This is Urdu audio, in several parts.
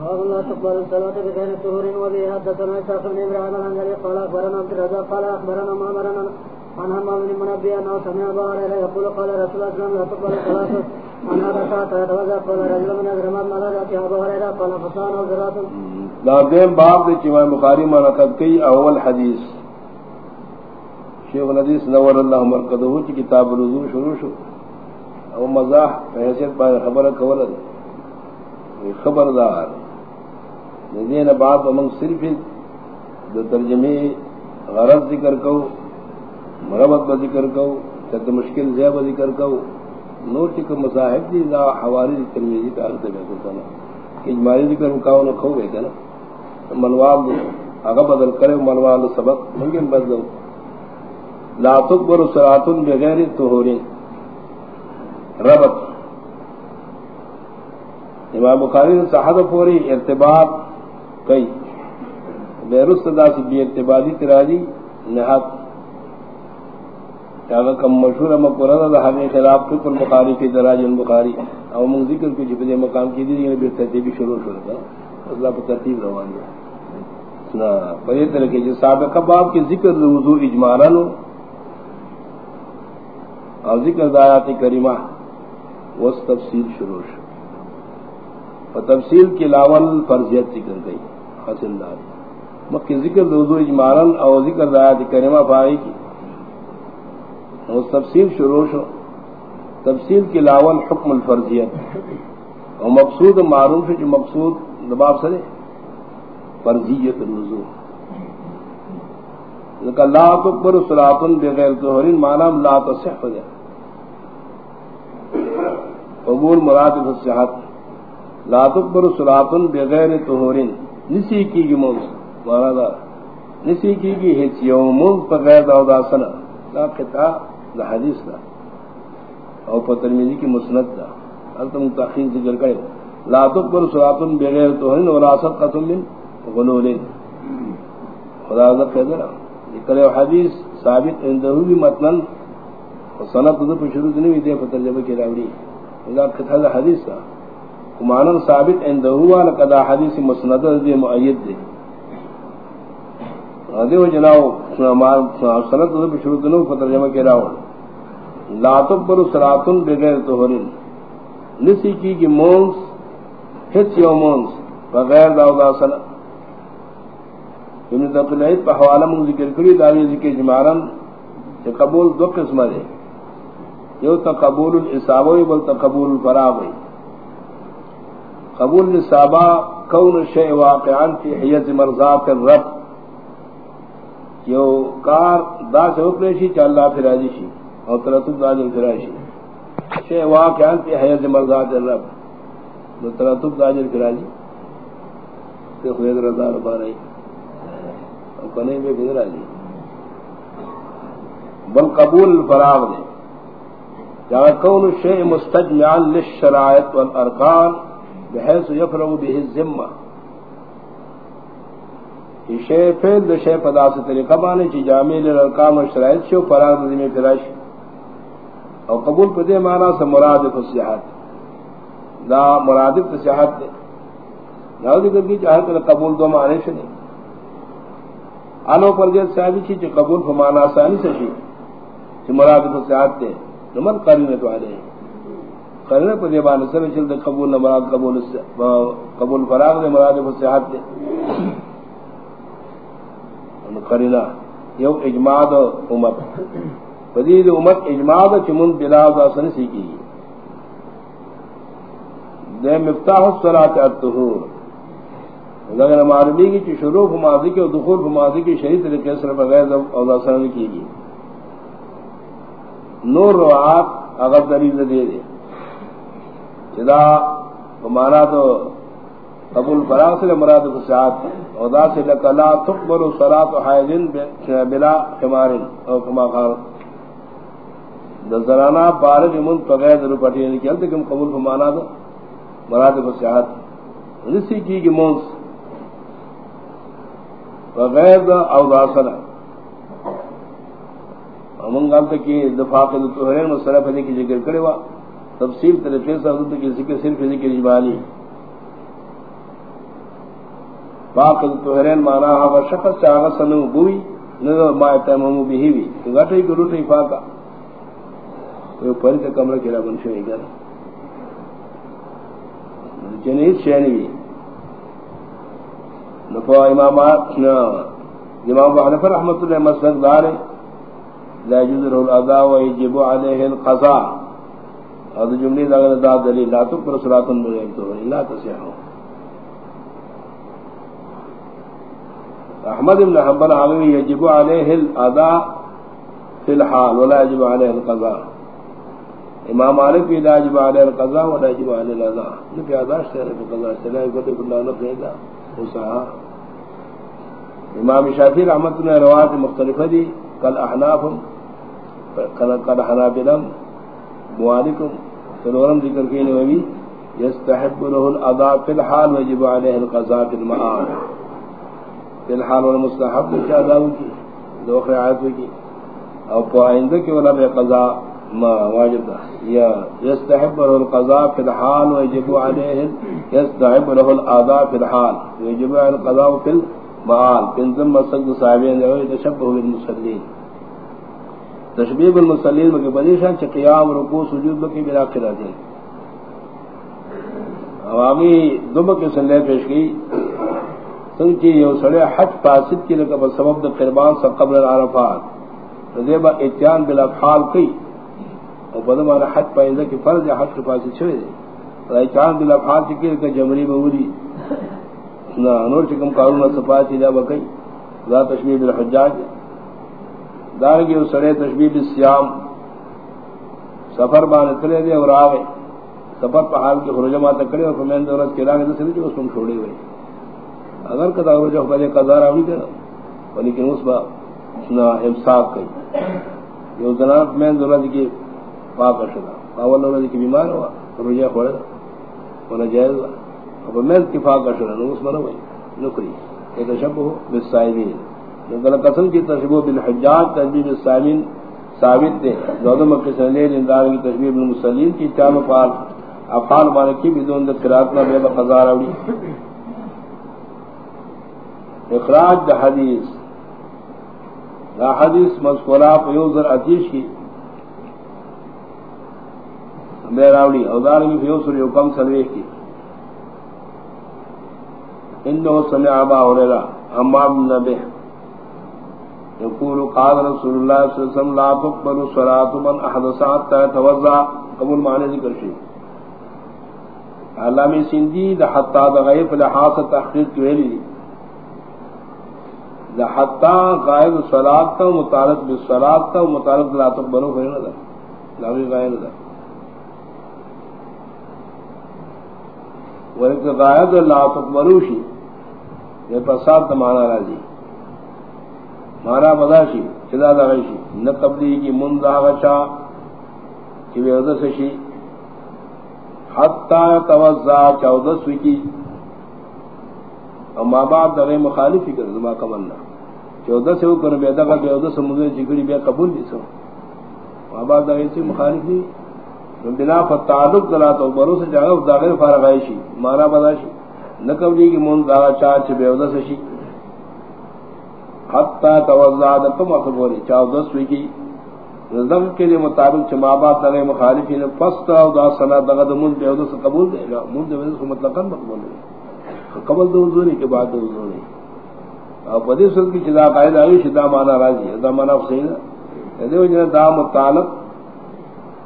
باب لا تقبل الصلاة بغير طهور وبه حدثنا إسحاق بن إبراهيم الأنجلي. قال أخبرنا عبد الرزاق، قال أخبرنا معمر عن همام بن منبه أنه سمع أبا هريرة يقول، قال رسول الله صلى الله عليه وسلم، لا تقبل الصلاة. عن هذا ساعة يتوضأ قال، رجل من أجرمات ماذا يأتي أبا هريرة؟ قال فصان أو ذرات لا دیم باب دے چوائے بخاری مرکب کی اول حدیث. شیخ الحدیث نور اللہ مرکدہ چی کتاب الوضو شروع شو. او مزاح حیثیت پائے خبر کولد خبردار. دین بعد امنگ صرف دو ترجمے غرض ذکر کو مرمت با ذکر کو چت مشکل زیب ذکر کو. نور چکر مصاحب دی لا حواری دی ترمیزی کا عرض میں کرتا نا اجمالی ذکر مکاو نو کھو گئے کنا منوال دو اگا بدل کرے منوال سبق ممکن بدل لا تکبر سراتن بغیر تہورین ربط. امام بخاری نے صحت پوری ارتباط کئی۔ بیرست دا سی بی ارتباطی تراجی نہت اگر کم مشہور مقرر دا حقی خلاف فکر البخاری فی دراج البخاری او من ذکر کو جبدے مقام کی دی یعنی بے ترتیبی شروع شروع کرنا اللہ پر ترتیب روان دیا نا بڑے طرح کے جو سابقہ باب کے ذکر وضو اجمالا نو۔ اور ذکر دایات کریمہ۔ وس تفصیل شروع شروع تفصیل کی لاول فرضیت ذکر گئی۔ حاصل دار مکی ذکر دوزو اجمارن اور ذکر دایات کریمہ پائی کی۔ اس تفصیل شروع شو۔ تفصیل کی لاول حکم الفرضیت۔ اور مقصود معروف ہے جو مقصود دباب سرے فرضیت الوضو لا تکبر صلاۃ بغیر ظہر، معنی لا تصح جائے قبول مراد صحت۔ لا تکبر صلاۃ بغیر طہور نسی کی گی موز دا نسی کی گی دا سنا قطع دا حدیث دا، او ترمیزی کی مسند دا، حالتا ذکر کرے لا تکبر صلاۃ بغیر طہور ولا صدقۃ من غلول خدا دا کہہ رہا حدیث ثابت اندہو بھی متنن سنت تو شروع نہیں دے ترجمہ کی راوڑی۔ اذا کتھا حدیث تھا مانن ثابت اندہو والا قضا حدیث مسند دے مؤید دے دیو جناو سنت تو شروع نہیں ترجمہ کی راوڑ لا تکبر صلاۃ بغیر طہور نسی کی کہ مونس، ہچ یو مونس، بغیر داو دا سنہ ابن تقلیت پہ حوالہ من ذکر کری داوی ذکر جمارن کہ قبول دو قسم دے. یو تقبول الاسابوی، بل تقبول الفراغوی. قبول الاسابا کون الشیع واقعان فی حیز مرضات الرب یو کار دا سے اکلیشی چا اللہ پھر آجی شی اور ترتب دا جل پھر آجی شی. شیع واقعان فی حیز مرضات الرب دو ترتب دا جل پھر آجی. کہ خوید رضا ربا رہی. اور کنے میں پھر آجی بل قبول الفراغ دے. جہاں کون الشیء مستجمعا للشرائط والارکان. بحیث یفرغ به الزمہ یہ شیء فیل دو شیء پدا سے طریقہ بانے چی جامع للارکان و شرائط شو فراغ نظمی فراش اور قبول پدے مانا سے مرادف السیحات دا مرادف السیحات دے. ناو ذکر کی چاہت قبول دو معنی سے نہیں آلو پر جیت صاحبی چی چی قبول فمانا آسانی سے شی چی مرادف السیحات دے. نمن قرین تو آلے قرین پر دیبان سر چلتے قبول مراد، قبول قبول فراغ دے، مراد فصیحات دے۔ قرینا، یو اجماع دا امت۔ فدید امت اجماع دا چمن بلا دا سن سیکی دے مفتاح الصلاة التہور اگر معلومی کی چی شروع فماضی کے دخول فماضی کی شہید طریقے سے بغیر اوضا سن کی گی۔ نور روعات اگر دلیل دے دے۔ چدا مانا تو قبول فراغ سے مراد فسعات ادا سے لکلا تقبل صلاة حائدن بلا خمارن او کما خان دزرانا بارج من فغیر روپٹی یعنی کیا تکم قبول فمانا تو مراد فسعات رسی کی کی مونس فغیر او داسنا امنگ گالتا کی دفاع کے توہرین مسئلہ پہنے کی ذکر کرے وا۔ تفصیل طریقے سے حضرت کی ذکر صرف ذکر اجمالی۔ باقی توہرین مانا ہوا شخص چاہا سنو بوئی، نظر ما تیمم بھی۔ وی تو گٹے کو روٹے پاکا۔ تو پری تے کمرہ کی رابن شوئی گا۔ جنید شینی نفو امامات امام ابو حنیفہ رحمۃ اللہ مسلک دار لا يجوز له الاذى ويجب عليه القضاء۔ هذا جملے دا دا دلیل، لا تو پر صلات بغیر تو الا تصحیح. احمد بن حنبل عالمی یجب علیہ الادا فی الحال ولا یجب علیہ القضاء. امام مالک بھی لا یجب علیہ القضاء ولا یجب علیہ الادا نبی آداش تیرے پر قضاء سلائی قدر اللہ نفع دا وسعا امام شافی رحمت نے روایت مختلف دی، کل احنافم، کل کل حنابلم موالکم سنورم ذکر کی نوی یستحب له الادا فی الحال ویجب علیہ القضاء فی المعال فی الحال والا مستحب نے کیا داو کی؟ دو آیت کی؟ او پو آئندہ کی والا بے قضا ما واجب دا. یا یستحب له القضاء فی الحال ویجب علیہ یستحب له الاداء فی الحال. ویجب علیہ القضاء فی المعال پنزم مسجد صاحبین جو تشبہ بالمسلین تشبیب المسلین مکی بدیشان چی قیام رکو سجود بکی بلا قرآ دیں عوامی دو بکی سنلے پیش کی۔ سنچی یو سڑے حج فاسد کی لکا سبب دا قربان سا قبل العرفات۔ رضیبا اتیان بلا بالافحال کی۔ او بدمانا حج پائندہ کی فرض یا حج فاسد چھوئے دے۔ اتیان بلا بالافحال کی لکا جمری مولی نا، نور چکم قارون صفاتی دا بکی دا تشبیح بالحجاج دارنگی یو سڑے تشبیح بالسیام سفر بانے تلے دے اور آگے سفر پہ حال کی خرجمات کرے اور فمین دورت کے لاغے دسلی جو اس کو چھوڑے ہوئے۔ اگر کدا ہو جو پہلے قضا راوی کرا لیکن اس با سنا امساک کئی۔ یہ جناب میں ضرورت کی پاک شدا اول ضرورت کی بیمار ہوا رجا پڑا ولا جائز اب میں کی پاک شدا نو اس منہ مرو نکری یہ تشبہ بالسائلین نو قسم کی تشبہ بالحجاج تجبیب السائلین ثابت دے دودم کے سنے اندار کی تشبیہ بالمسلمین کی چار افعال افعال مالکی بدون قرات نہ بے قضا راوی اخراج دا حدیث۔ دا حدیث مذکورہ پیوزر عتیش کی بیراولی اوزار کی فیوسر یوکم سلویح کی۔ انہو سمع عبا علیلہ امام نبی۔ يقول قال رسول الله صلى الله عليه وسلم لا تقبل صلاة من أحدثات تتوزع قبول معنی ذکر شئی علامی سندی دا حتی دا غیف لحاظ تحقیق کی ویلی حتا غائب صلات کا متعلق بالصلات کا متعلق لا تقبلوا فین دا. لاوی غائب دا. ورک غائب لا تقبلوا شی. یہ فساد معنی راضی. مارا بداشی چدا دا غیشی نہ قبلی کی مندا غچا کہ وہ ادس شی۔ حتا توزع 14 کی۔ اما بعد دغه مخالفی کړ زما کمنه چودہ سے اوپر بے دغه بے چودہ سے مجھے جگڑی بے قبول دي سو۔ اما بعد دغه سے مخالفی نو بنا فتعلق دلا تو برو سے جگہ دغه فارغ شي مارا بداشي نقبلی کی مون دا چا چ بے ودس شي حتا توزع تم اخبوری چودہ سوی کی. نظم کے لیے مطابق چما بعد دغه مخالفی نے پس تا دا سنا دغه مون بے ودس قبول دے گا مون دے ودس مطلق مقبول ہے قبل دو زونی کے بعد دو زونی اور پدی سن کی چدا قائد آئی شدا مانا راضی دا مانا حسین ہے. وجہ دا متعلق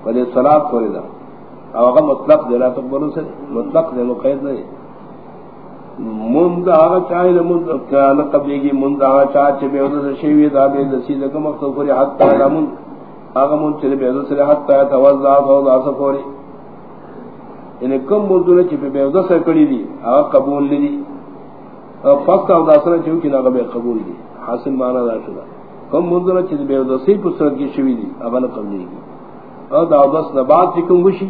پدی صلاة کوری دا. او اگر مطلق دے، لا تقبلو سے مطلق دے، مقید نہیں مند آغا چاہی دا مند قبلی کی مند آغا چاہ چھ بے حدث شیوی دا بے دسی دا کم اختو کوری حتی دا مند. آغا مند چھ بے حدث حتی توزع توزع سفوری یعنی کم موضوع چی پہ بیودا سر کری دی آگا قبول لی دی فقط او داسنا چیو کی ناغا بے قبول دی. حاصل معنی دا شدا کم موضوع چی بے بیودا سی پسرت کی شوی دی آگا نا قبول دی دا دس نبات چی کم گوشی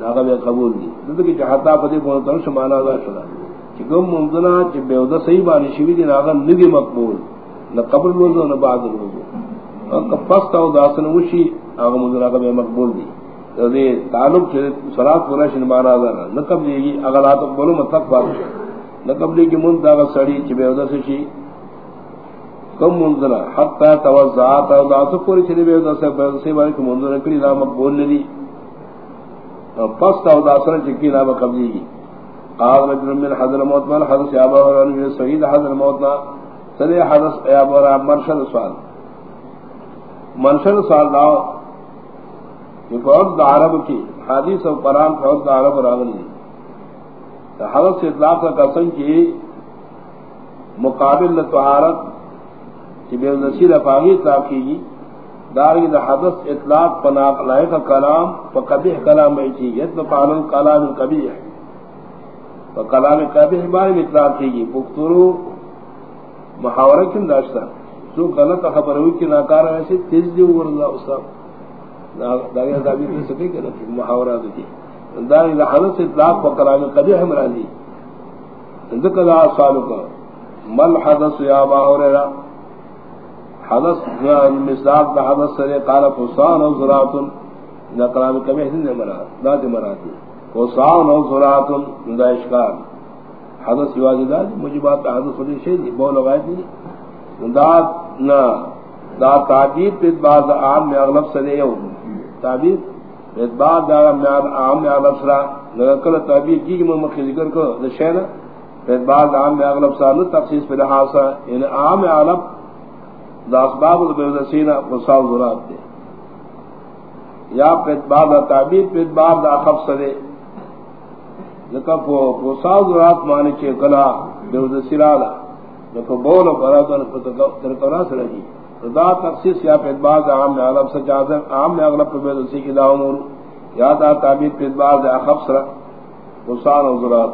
ناغا بے قبول دی. دو کی چاہتا پتی پونتا شمانا دا شدا چی کم چی بیودا سی بانی شوی دی ناغا نگی مقبول. نا قبل موضوع نا بعد موضوع او فقط او داسنا گوشی آگا موضوع ناغا بے مقبول دی. تعلق صلات پورا شن مانا دا نقب دیگی اگر آتق بولو مطلق بات نقبلی کی منت دا سڑی چی بے ادس شی. کم منزنا حتی توزعات او داتو پوری چلی بے ادس بے ادس باری کم منزنا کلی نام مقبول ندی. پس تا اداسنا چکی نام قبلی کی قال رجل من حضر موت مال، حضر سیابا وران من سعید، حضر موتنا سدے حضر سیابا وران مرشد سوال. مرشد سوال داو کہ فوق دا عرب کی حدیث و قرآن فوق دا عرب راغل دی. حضرت سے اطلاق کا قسم کی مقابل طہارت کہ بے نصیر افاغی اطلاق کی گی. داری دا حدث اطلاق پناق لائے کا کلام پا قبیح کلام میں چی گی قانون کلام قبیح. ہے پا کلام قبیح باری اطلاق کی گی پختورو محاورہ کن داشتا؟ جو غلط خبر ہوئی کہ ناکار ایسے تیز دیو ورزا اسلام داگیا دابی دے سکے کہ محاورہ دے دار الى حدث اطلاق و کلام قبیح مرادی ذکر دا سوالو کا، مل حدث یا ابا ہریرہ حدث مثال دا حدث سرے قال فسان او زرات دا کلام قبیح دے مراد دا دے مرادی فسان او زرات دا اشکال حدث یواز دا مجبات حدث ولی شئی دی، بول غائب دی. دا نا، دا تعبیر پہ بعض عام میں اغلب سرے یو. تعبیر پید اعتبار دا میاد عام میں اغلب سرا، لگا کل تعبیر کی کہ میں مخی ذکر کو دا دشینا اعتبار دا عام میں اغلب سرا، نو تخصیص پر لحاظا یعنی عام میں اغلب دا اسباب دا بیوزا سینا فصاو ذرات دے. یا اعتبار دا تعبیر پر اعتبار دا اخف سرے لکا فصاو کلا لکا فرادن ترکونا سرگی دا تخصیص یا پید باز عام سے جازر عام اغلب پر بید اسی کی دا امور یا دا تعبیر پید باز و ذرات